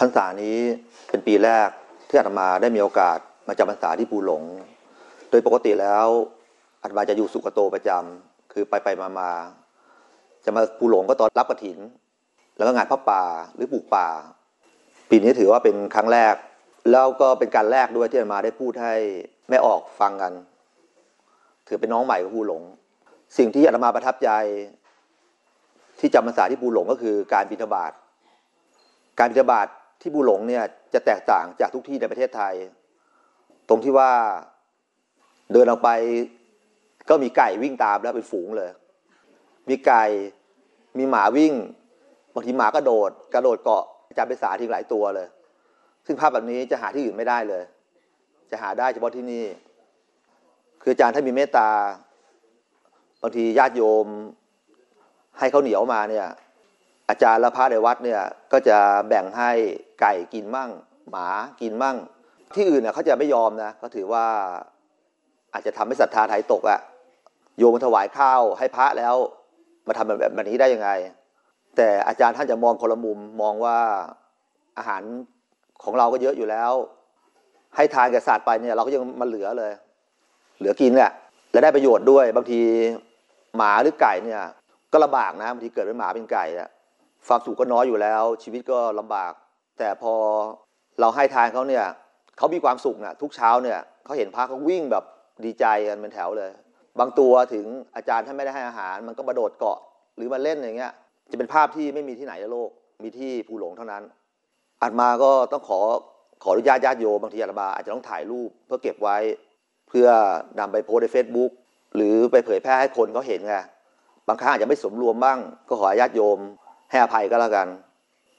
พรรษานี้เป็นปีแรกที่อาตมาได้มีโอกาสมาจำพรรษาที่ภูหลง โดยปกติแล้วอาตมาจะอยู่สุกโตประจำคือไปไปมามาจะมาภูหลงก็ตอนรับกระถิน แล้วก็งานพระป่าหรือปลูกป่า ปีนี้ถือว่าเป็นครั้งแรก แล้วก็เป็นการแรกด้วยที่อาตมาได้พูดให้แม่ออกฟังกัน ถือเป็นน้องใหม่ของภูหลง สิ่งที่อาตมาประทับใจที่จำพรรษาที่ภูหลงก็คือการบิณฑบาตการบิณฑบาต ที่ภูหลงเนี่ยจะแตกต่างจากทุกที่ในประเทศไทย ตรงที่ว่าเดินออกไปก็มีไก่วิ่งตามแล้วเป็นฝูงเลย มีไก่มีหมาวิ่งบางทีหมากระโดด กระโดดเกาะจำเป็นสาทิ้งหลายตัวเลย ซึ่งภาพแบบนี้จะหาที่อื่นไม่ได้เลย จะหาได้เฉพาะที่นี่ คืออาจารย์ถ้ามีเมตตาบางทีญาติโยม ให้เขาเหนียวมาเนี่ย อาจารย์และพระในวัดเนี่ยก็จะแบ่งให้ไก่กินมั่ง หมากินมั่ง ที่อื่นเนี่ยเขาจะไม่ยอมนะเขาถือว่าอาจจะทำให้ศรัทธาไทยตกอะโยมถวายข้าวให้พระแล้ว มาทำแบบแบบนี้ได้ยังไง แต่อาจารย์ท่านจะมองคนละมุมมองว่าอาหารของเราก็เยอะอยู่แล้ว ให้ทานแก่สัตว์ไปเนี่ย เราก็ยังมาเหลือเลย เหลือกินแหละและได้ประโยชน์ด้วย บางทีหมาหรือไก่เนี่ย ก็ลำบากนะบางทีเกิดเป็นหมาเป็นไก่อะ ความสุขก็น้อยอยู่แล้ว ชีวิตก็ลำบาก แต่พอเราให้ทานเขาเนี่ยเขามีความสุขนะทุกเช้าเนี่ยเขาเห็นพระเขาวิ่งแบบดีใจกันเป็นแถวเลย บางตัวถึงอาจารย์ท่านไม่ได้ให้อาหาร มันก็มาโดดเกาะหรือมาเล่นอย่างเงี้ย จะเป็นภาพที่ไม่มีที่ไหนในโลก มีที่ภูหลงเท่านั้นอาตมาก็ต้องขอขออนุญาตญาติโยมบางทีอาตมาอาจจะต้องถ่ายรูปเพื่อเก็บไว้ เพื่อนำไปโพสใน Facebook หรือไปเผยแพร่ให้คนเขาเห็นไงบางครั้งอาจจะไม่สมรวมบ้าง ก็ขอญาติโยม ให้อภัยก็แล้วกัน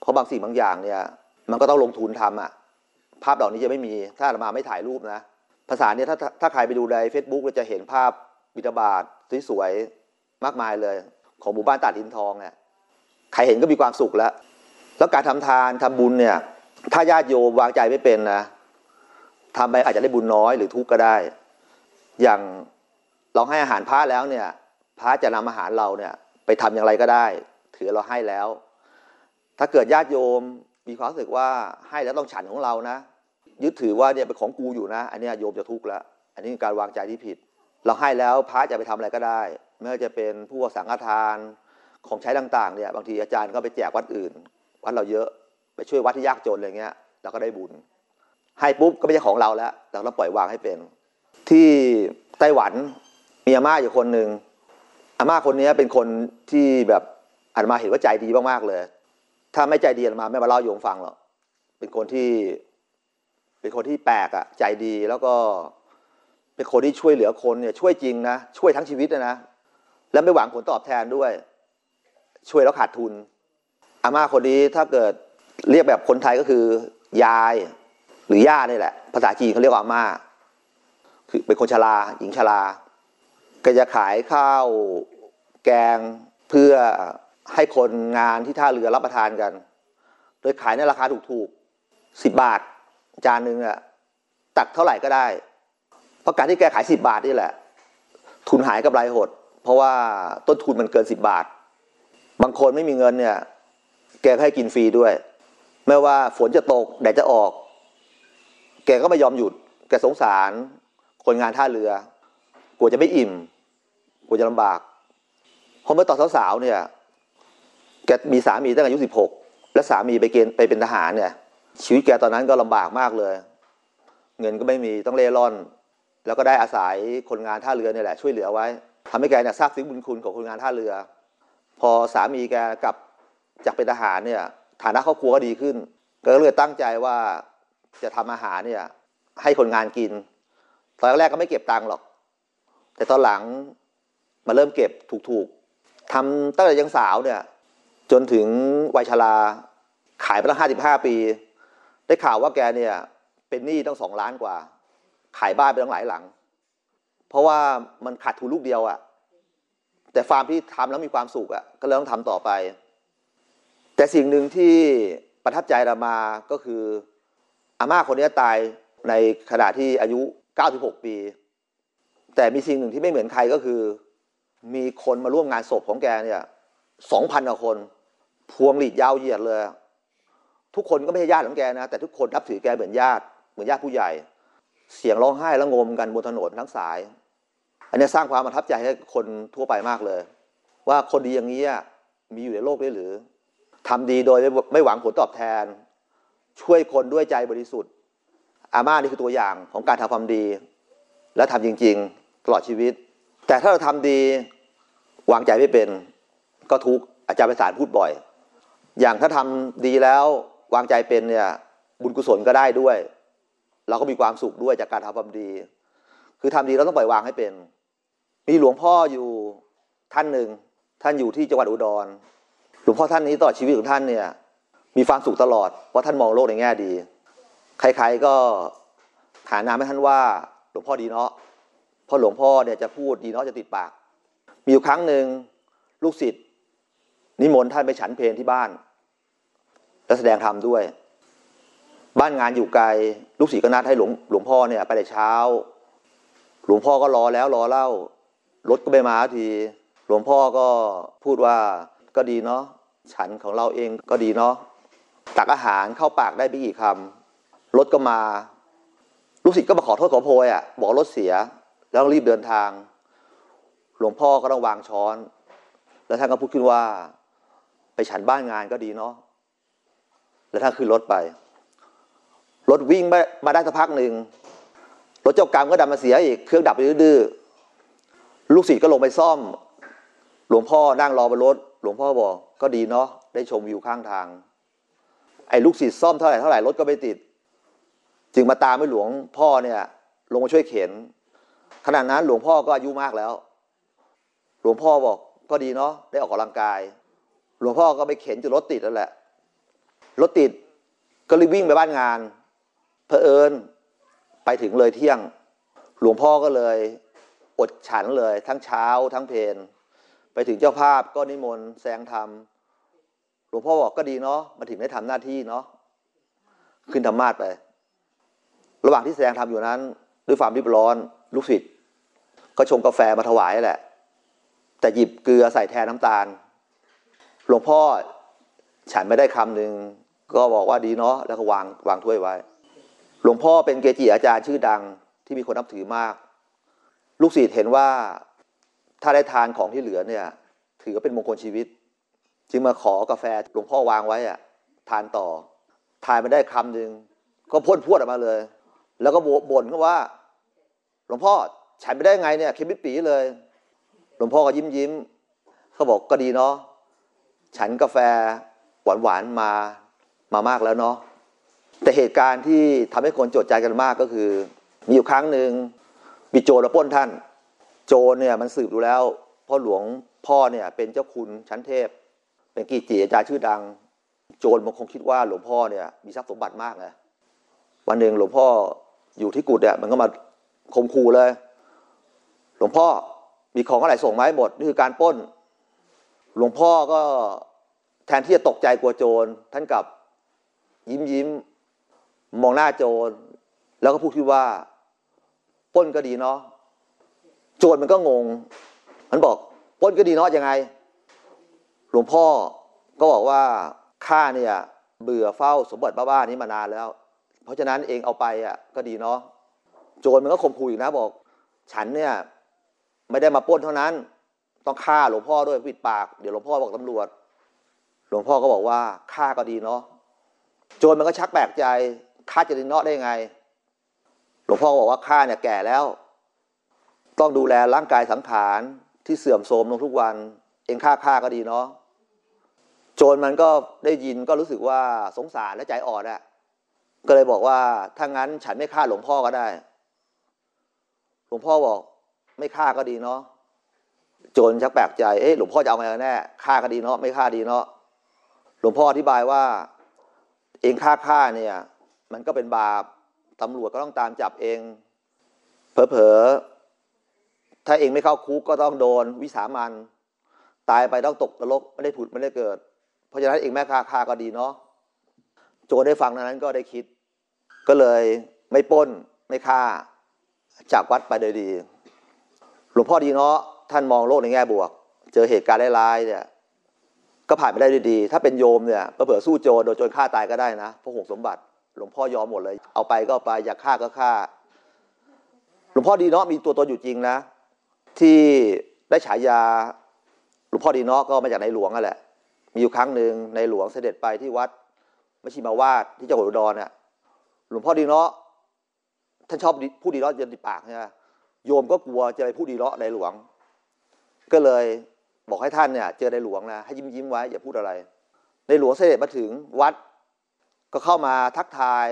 เพราะบางสิ่งบางอย่างเนี่ย มันก็ต้องลงทุนทำอะภาพเหล่านี้จะไม่มีถ้าอามาไม่ถ่ายรูปนะ ภาษาเนี่ยถ้าถ้าใครไปดูใน Facebook เราจะเห็นภาพบิดาบาตสวยๆมากมายเลย ของหมู่บ้านตาดอินทองเนี่ยใครเห็นก็มีความสุขแล้ว แล้วการทำทานทำบุญเนี่ย ถ้าญาติโยมวางใจไม่เป็นนะทำไปอาจจะได้บุญน้อยหรือทุกข์ก็ได้ อย่างเราให้อาหารพระแล้วเนี่ย พระจะนำอาหารเราเนี่ย ไปทำอย่างไรก็ได้ ถือเราให้แล้ว ถ้าเกิดญาติโยมมีความรู้สึกว่าให้แล้วต้องฉันของเรานะ ยึดถือว่าเนี่ยเป็นของกูอยู่นะ อันนี้โยมจะทุกข์ล้วอันนี้การวางใจที่ผิด เราให้แล้วพระจะไปทำอะไรก็ได้ ไม่ว่าจะเป็นผู้สังฆทานของใช้ต่างๆเนี่ยบางทีอาจารย์ก็ไปแจกวัดอื่น วัดเราเยอะไปช่วยวัดที่ยากจนอะไรเงี้ยเราก็ได้บุญ ให้ปุ๊บก็ไม่ใช่ของเราแล้วเราต้องปล่อยวางให้เป็น ที่ไต้หวันมีอาม่าอยู่คนหนึ่งอาม่าคนนี้เป็นคนที่แบบ อาตมาเห็นว่าใจดีมากๆเลย ถ้าไม่ใจดีอาตมาไม่มาเล่าโยมฟังหรอกเป็นคนที่ เป็นคนที่แปลกอะใจดีแล้วก็ เป็นคนที่ช่วยเหลือคนเนี่ย ช่วยจริงนะช่วยทั้งชีวิตนะนะแล้วไม่หวังผลตอบแทนด้วย ช่วยแล้วขาดทุน อาม่าคนนี้ถ้าเกิดเรียกแบบคนไทยก็คือ ยายหรือย่านี่แหละ ภาษาจีนเขาเรียกว่าอาม่า คือเป็นคนชราหญิงชราก็จะขายข้าวแกงเพื่อ ให้คนงานที่ท่าเรือรับประทานกัน โดยขายในราคาถูกๆสิบบาท จานหนึ่งอะตักเท่าไหร่ก็ได้ เพราะการที่แกขายสิบบาทนี่แหละ ทุนหายกับรายหด เพราะว่าต้นทุนมันเกินสิบบาท บางคนไม่มีเงินเนี่ย แกก็ให้กินฟรีด้วย ไม่ว่าฝนจะตกแดดจะออก แกก็ไม่ยอมหยุด แกสงสาร คนงานท่าเรือกลัวจะไม่อิ่มกลัวจะลำบากพอเมื่อตอนสาวๆเนี่ย แกมีสามีตั้งแต่อายุสิบหกและสามีไปเกณฑ์ไปเป็นทหารเนี่ย ชีวิตแกตอนนั้นก็ลำบากมากเลย เงินก็ไม่มีต้องเล่ร่อน แล้วก็ได้อาศัยคนงานท่าเรือเนี่ยแหละช่วยเหลือไว้ทำให้แกเนี่ยทราบซึ้งบุญคุณของคนงานท่าเรือ พอสามีแกกลับจากเป็นทหารเนี่ยฐานะครอบครัวก็ดีขึ้น ก็เลยตั้งใจว่าจะทำอาหารเนี่ยให้คนงานกิน ตอนแรกก็ไม่เก็บตังค์หรอก แต่ตอนหลังมาเริ่มเก็บถูกๆทำตั้งแต่ยังสาวเนี่ย จนถึงวัยชราขายไปตั้งห้าสิบห้าปี ได้ข่าวว่าแกเนี่ยเป็นหนี้ตั้งสองล้านกว่า ขายบ้านไปตั้งหลายหลัง เพราะว่ามันขาดทุนลูกเดียวอะ่ะ แต่ฟาร์มที่ทำแล้วมีความสุขอะ่ะก็เลยต้องทำต่อไป แต่สิ่งหนึ่งที่ประทับใจเรามาก็คืออาม่าคนนี้ตายในขณะที่อายุ 96 ปี แต่มีสิ่งหนึ่งที่ไม่เหมือนใครก็คือ มีคนมาร่วมงานศพของแกเนี่ย2,000กว่าคน พวงหลีดยาวเหยียดเลย ทุกคนก็ไม่ใช่ญาติของแกนะ แต่ทุกคนนับถือแกเหมือนญาติเหมือนญาติผู้ใหญ่ เสียงร้องไห้และงมกันบนถนนทั้งสาย อันนี้สร้างความประทับใจให้คนทั่วไปมากเลย ว่าคนดีอย่างนี้มีอยู่ในโลกได้หรือทำดีโดยไม่หวังผลตอบแทน ช่วยคนด้วยใจบริสุทธิ์ อาม่านี่คือตัวอย่างของการทำความดี และทำจริง ๆ ตลอดชีวิต แต่ถ้าเราทำดีวางใจไม่เป็น ก็ทุกอาจารย์ไปสารพูดบ่อย อย่างถ้าทำดีแล้ววางใจเป็นเนี่ย บุญกุศลก็ได้ด้วย เราก็มีความสุขด้วยจากการทำความดี คือทำดีเราต้องปล่อยวางให้เป็น มีหลวงพ่ออยู่ท่านหนึ่งท่านอยู่ที่จังหวัดอุดร หลวงพ่อท่านนี้ตลอดชีวิตของท่านเนี่ย มีความสุขตลอดเพราะท่านมองโลกในแง่ดี ใครๆก็หานามให้ท่านว่า หลวงพ่อดีเนาะเพราะหลวงพ่อเนี่ยจะพูดดีเนาะจะติดปาก มีอยู่ครั้งหนึ่งลูกศิษย์ นิมนต์ท่านไปฉันเพลที่บ้าน และแสดงธรรมด้วย บ้านงานอยู่ไกลลูกศิษย์ก็นัดให้หลวงหลวงพ่อเนี่ยไปแต่เช้า หลวงพ่อก็รอแล้วรอเล่ารถก็ไม่มาทีหลวงพ่อก็พูดว่าก็ดีเนาะฉันของเราเองก็ดีเนาะตักอาหารเข้าปากได้ไม่กี่คำรถก็มา ลูกศิษย์ก็มาขอโทษขอโพยอะบอกรถเสีย แล้วรีบเดินทาง หลวงพ่อก็ต้องวางช้อน แล้วท่านก็พูดขึ้นว่า ไปฉันบ้านงานก็ดีเนาะแล้วท่าขึ้นรถไป รถวิ่งมาได้สักพักหนึ่งรถเจ้ากรรมก็ดับมาเสียอีก เครื่องดับดื้อลูกศิษย์ก็ลงไปซ่อม หลวงพ่อนั่งรอบนรถ หลวงพ่อบอก ก็ดีเนาะได้ชมวิวข้างทาง ไอ้ลูกศิษย์ซ่อมเท่าไหร่เท่าไหร่รถก็ไม่ติด จึงมาตามให้หลวงพ่อเนี่ย ลงมาช่วยเข็นขณะนั้นหลวงพ่อก็อายุมากแล้ว หลวงพ่อบอกก็ดีเนาะได้ออกกำลังกาย หลวงพ่อก็ไปเข็นจนรถติดนั่นแหละ รถติดก็รีบวิ่งไปบ้านงานเพอเอิญไปถึงเลยเที่ยง หลวงพ่อก็เลยอดฉันเลย ทั้งเช้าทั้งเพนไปถึงเจ้าภาพก็นิมนต์แสงธรรมหลวงพ่อบอกก็ดีเนาะมาถึงได้ทำหน้าที่เนาะขึ้นธรรมาสไป ระหว่างที่แสดงธรรมอยู่นั้น ด้วยความรีบร้อน ลูกศิษย์ก็ชงกาแฟมาถวายแหละ แต่หยิบเกลือใส่แทนน้ำตาล หลวงพ่อฉันไม่ได้คำหนึ่งก็บอกว่าดีเนาะแล้วก็วางวางถ้วยไว้ หลวงพ่อเป็นเกจิอาจารย์ชื่อดังที่มีคนนับถือมาก ลูกศิษย์เห็นว่าถ้าได้ทานของที่เหลือเนี่ย ถือว่าเป็นมงคลชีวิต จึงมาขอกาแฟหลวงพ่อวางไว้อะทานต่อ ทานไม่ได้คำหนึ่งก็พ่นพวดออกมาเลย แล้วก็บ่นก็ว่า หลวงพ่อฉันไม่ได้ไงเนี่ย เคมปิปีเลย หลวงพ่อก็ยิ้มยิ้มเขาบอกก็ดีเนาะ ฉันกาแฟหวานหวานมามามากแล้วเนาะแต่เหตุการณ์ที่ทำให้คนโจดใจกันมากก็คือ มีอยู่ครั้งหนึ่งมีโจรมาป้นท่าน โจรเนี่ยมันสืบดูแล้วพ่อหลวงพ่อเนี่ยเป็นเจ้าคุณชั้นเทพ เป็นกีจีอาจารย์ชื่อดัง โจรมันคงคิดว่าหลวงพ่อเนี่ยมีทรัพย์สมบัติมากเลยวันหนึ่งหลวงพ่ออยู่ที่กุฏเนี่ยมันก็มาคมคูเลย หลวงพ่อมีของอะไรส่งมาให้หมดนี่คือการป้น หลวงพ่อก็แทนที่จะตกใจกลัวโจรท่านกับยิ้มยิ้มมองหน้าโจร แล้วก็พูดขึ้นว่าป้นก็ดีเนาะโจรมันก็งงมันบอกป้นก็ดีเนาะยังไง หลวงพ่อก็บอกว่าข้าเนี่ยเบื่อเฝ้าสมบัติบ้าๆนี้มานานแล้ว เพราะฉะนั้นเองเอาไปอะก็ดีเนาะโจรมันก็ข่มขู่อีกนะบอก ฉันเนี่ยไม่ได้มาป้นเท่านั้น ต้องฆ่าหลวงพ่อด้วยปิดปาก เดี๋ยวหลวงพ่อบอกตำรวจ หลวงพ่อก็บอกว่าฆ่าก็ดีเนาะโจรมันก็ชักแปลกใจฆ่าจะดีเนาะได้ไง หลวงพ่อบอกว่าข้าเนี่ยแก่แล้ว ต้องดูแลร่างกายสังขารที่เสื่อมโทรมลงทุกวัน เองฆ่าฆ่าก็ดีเนาะโจรมันก็ได้ยินก็รู้สึกว่าสงสารและใจอ่อนอะก็เลยบอกว่าถ้างั้นฉันไม่ฆ่าหลวงพ่อก็ได้ หลวงพ่อบอก ไม่ฆ่าก็ดีเนาะ โจรชักแปลกใจ เอ๊ะหลวงพ่อจะเอาไงแน่ฆ่าก็ดีเนาะไม่ฆ่าดีเนาะหลวงพ่ออธิบายว่า เองฆ่าฆ่าเนี่ย มันก็เป็นบาปตำรวจก็ต้องตามจับเอง เผลอๆถ้าเองไม่เข้าคุกก็ต้องโดนวิสามันตายไปต้องตกนรกไม่ได้ผุดไม่ได้เกิด เพราะฉะนั้นเองแม่ฆ่าฆ่าก็ดีเนาะโจได้ฟังนั้นก็ได้คิด ก็เลยไม่ป้นไม่ฆ่าจากวัดไปโดยดี หลวงพ่อดีเนาะ ท่านมองโลกในแง่บวก เจอเหตุการณ์ร้ายๆเนี่ยก็ผ่านไปได้ด้วยดีถ้าเป็นโยมเนี่ยเผื่อสู้โจรโดนโจรฆ่าตายก็ได้นะเพราะห่วงสมบัติ หลวงพ่อยอมหมดเลย เอาไปก็ไปอยากฆ่าก็ฆ่า หลวงพ่อดีเนาะมีตัวตนอยู่จริงนะ ที่ได้ฉายาหลวงพ่อดีเนาะก็มาจากในหลวงนั่นแหละ มีอยู่ครั้งหนึ่งในหลวงเสด็จไปที่วัดมชิมาวาดที่จังหวัดอุดรเนี่ยหลวงพ่อดีเนาะท่านชอบพูดดีเนาะจนติดปากใช่ไหมโยมก็กลัวจะไปพูดดีเนาะในหลวง ก็เลยบอกให้ท่านเนี่ยเจอในหลวงนะให้ยิ้มยิ้มไว้ อย่าพูดอะไร ในหลวงเสด็จมาถึงวัด ก็เข้ามาทักทาย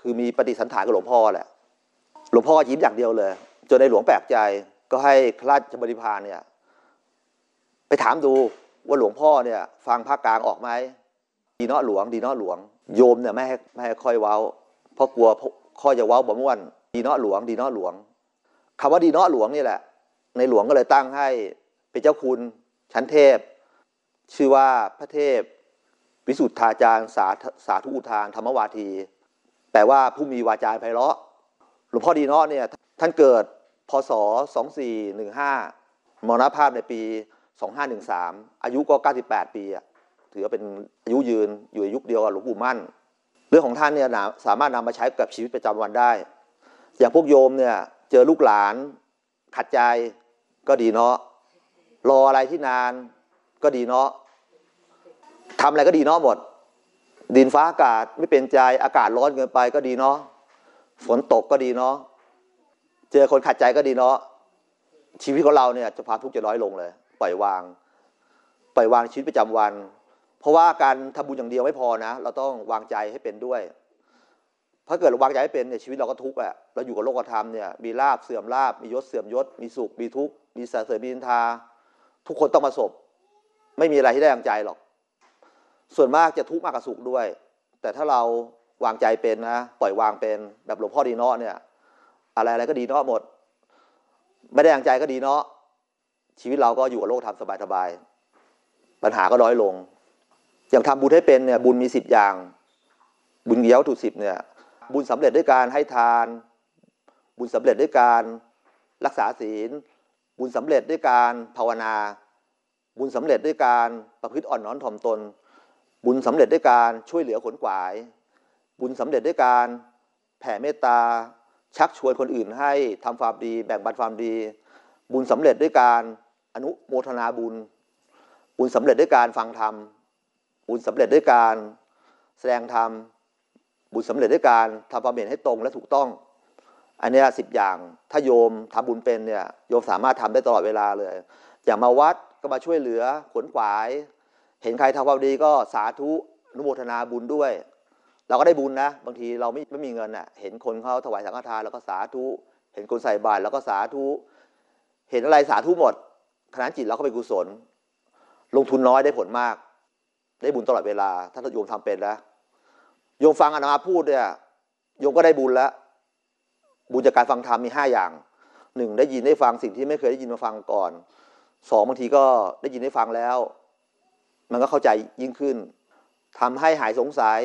คือมีปฏิสันถานกับหลวงพ่อแหละหลวงพ่อยิ้มอย่างเดียวเลย จนในหลวงแปลกใจ ก็ให้ข้าราชบริพารเนี่ย ไปถามดูว่าหลวงพ่อเนี่ย ฟังภาคกลางออกไหมดีเนาะหลวง ดีเนาะหลวง โยมเนี่ยไม่ให้ไม่ให้ค่อยเว้า เพราะกลัวข้อจะเว้าบ่ม่วน ดีเนาะหลวง ดีเนาะหลวงคำว่าดีเนาะหลวงนี่แหละ ในหลวงก็เลยตั้งให้เป็นเจ้าคุณชั้นเทพ ชื่อว่าพระเทพ วิสุทธาจารย์สาสาธุอุทานธรรมวาที แปลว่าผู้มีวาจาไพเราะ หลวงพ่อดีเนาะเนี่ยท่านเกิดพศ 2415 มรณภาพในปี 2513 อายุก็ 98 ปีอะถือว่าเป็นอายุยืนอยู่ในยุคเดียวกับหลวงปู่มั่น เรื่องของท่านเนี่ยสามารถนำมาใช้กับชีวิตประจำวันได้ อย่างพวกโยมเนี่ยเจอลูกหลานขัดใจ ก็ดีเนาะรออะไรที่นาน ก็ดีเนาะทำอะไรก็ดีเนาะหมด ดินฟ้าอากาศไม่เป็นใจอากาศร้อนเกินไปก็ดีเนาะฝนตกก็ดีเนาะเจอคนขัดใจก็ดีเนาะชีวิตของเราเนี่ยจะความทุกข์จะน้อยลงเลย ปล่อยวาง ปล่อยวางชีวิตประจำวัน เพราะว่าการทำบุญอย่างเดียวไม่พอนะ เราต้องวางใจให้เป็นด้วย ถ้าเกิดเราวางใจให้เป็นเนี่ยชีวิตเราก็ทุกข์อะเราอยู่กับโลกธรรมเนี่ยมีลาบเสื่อมลาบมียศเสื่อมยศ มีสุขมีทุกข์มีสารเสริญมีนินทา ทุกคนต้องประสบ ไม่มีอะไรที่ได้ดังใจหรอก ส่วนมากจะทุกข์มากกว่าสุขด้วย แต่ถ้าเราวางใจเป็นนะปล่อยวางเป็นแบบหลวงพ่อดีเนาะเนี่ย อะไรอะไรก็ดีเนาะหมด ไม่ได้ดังใจก็ดีเนาะชีวิตเราก็อยู่กับโลกธรรมสบายๆปัญหาก็น้อยลง อย่างทำบุญให้เป็นเนี่ยบุญมีสิบอย่าง บุญเยี่ยวถูกสิบเนี่ย บุญสำเร็จด้วยการให้ทาน บุญสำเร็จด้วยการรักษาศีล บุญสำเร็จด้วยการภาวนา บุญสำเร็จด้วยการประพฤติอ่อนน้อมถ่อมตน บุญสำเร็จด้วยการช่วยเหลือขนขวาย บุญสำเร็จด้วยการแผ่เมตตาชักชวนคนอื่นให้ทำความดี แบ่งปันความดี บุญสำเร็จด้วยการอนุโมทนาบุญ บุญสำเร็จด้วยการฟังธรรม บุญสำเร็จด้วยการแสดงธรรม บุญสำเร็จด้วยการทำความเห็นให้ตรงและถูกต้อง อันนี้สิบอย่างถ้าโยมทำบุญเป็นเนี่ยโยมสามารถทำได้ตลอดเวลาเลย อย่างมาวัดก็มาช่วยเหลือขนขวาย เห็นใครทำความดีก็สาธุนุโมทนาบุญด้วย เราก็ได้บุญนะ บางทีเราไม่ไม่มีเงินน่ะเห็นคนเขาถวายสังฆทานแล้วก็สาธุเห็นคนใส่บาตรแล้วก็สาธุเห็นอะไรสาธุหมดขณะจิตเราก็เป็นกุศล ลงทุนน้อยได้ผลมาก ได้บุญตลอดเวลา ถ้าโยมทำเป็นแล้ว โยมฟังอานาพูดเนี่ยโยมก็ได้บุญแล้ว บุญจากการฟังธรรมมีห้าอย่างหนึ่งได้ยินได้ฟังสิ่งที่ไม่เคยได้ยินมาฟังก่อนสองบางทีก็ได้ยินได้ฟังแล้ว มันก็เข้าใจยิ่งขึ้นทำให้หายสงสัย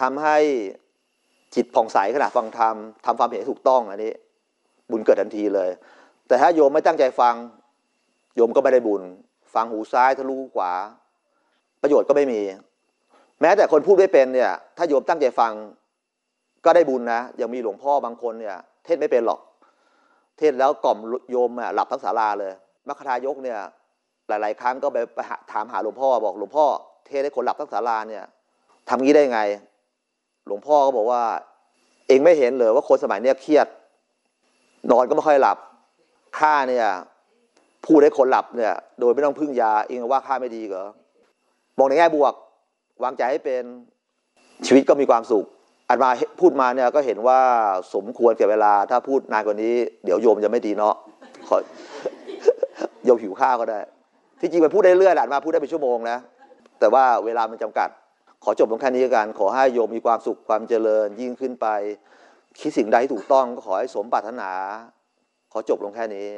ทำให้จิตผ่องใสขณะฟังธรรมทำความเห็นถูกต้องอันนี้ บุญเกิดทันทีเลย แต่ถ้าโยมไม่ตั้งใจฟัง โยมก็ไม่ได้บุญ ฟังหูซ้ายทะลุขวา ประโยชน์ก็ไม่มี แม้แต่คนพูดไม่เป็นเนี่ย ถ้าโยมตั้งใจฟังก็ได้บุญนะยังมีหลวงพ่อบางคนเนี่ย เทศไม่เป็นหรอก เทศแล้วกล่อมโยมหลับทั้งศาลาเลยมัคคายกเนี่ย หลาย ๆ ครั้งก็ไปถามหาหลวงพ่อบอกหลวงพ่อเทศให้คนหลับทั้งศาลาเนี่ยทำงี้ได้ไง หลวงพ่อก็บอกว่า เองไม่เห็นเลยว่าคนสมัยเนี้ยเครียด นอนก็ไม่ค่อยหลับข้าเนี่ยพูดให้คนหลับเนี่ย โดยไม่ต้องพึ่งยาเองว่าข้าไม่ดีเหรอมองในแง่บวก วางใจให้เป็นชีวิตก็มีความสุขอันมาพูดมาเนี่ยก็เห็นว่าสมควรเก็บเวลา ถ้าพูดนานกว่านี้ เดี๋ยวโยมจะไม่ดีเนาะขอโยมหิวข้าวก็ได้ ที่จริงมันพูดได้เรื่อยหละมาพูดได้เป็นชั่วโมงนะ แต่ว่าเวลามันจำกัด ขอจบลงแค่นี้กันขอให้โยมมีความสุขความเจริญยิ่งขึ้นไป คิดสิ่งใดที่ถูกต้องก็ขอให้สมปรารถนา ขอจบลงแค่นี้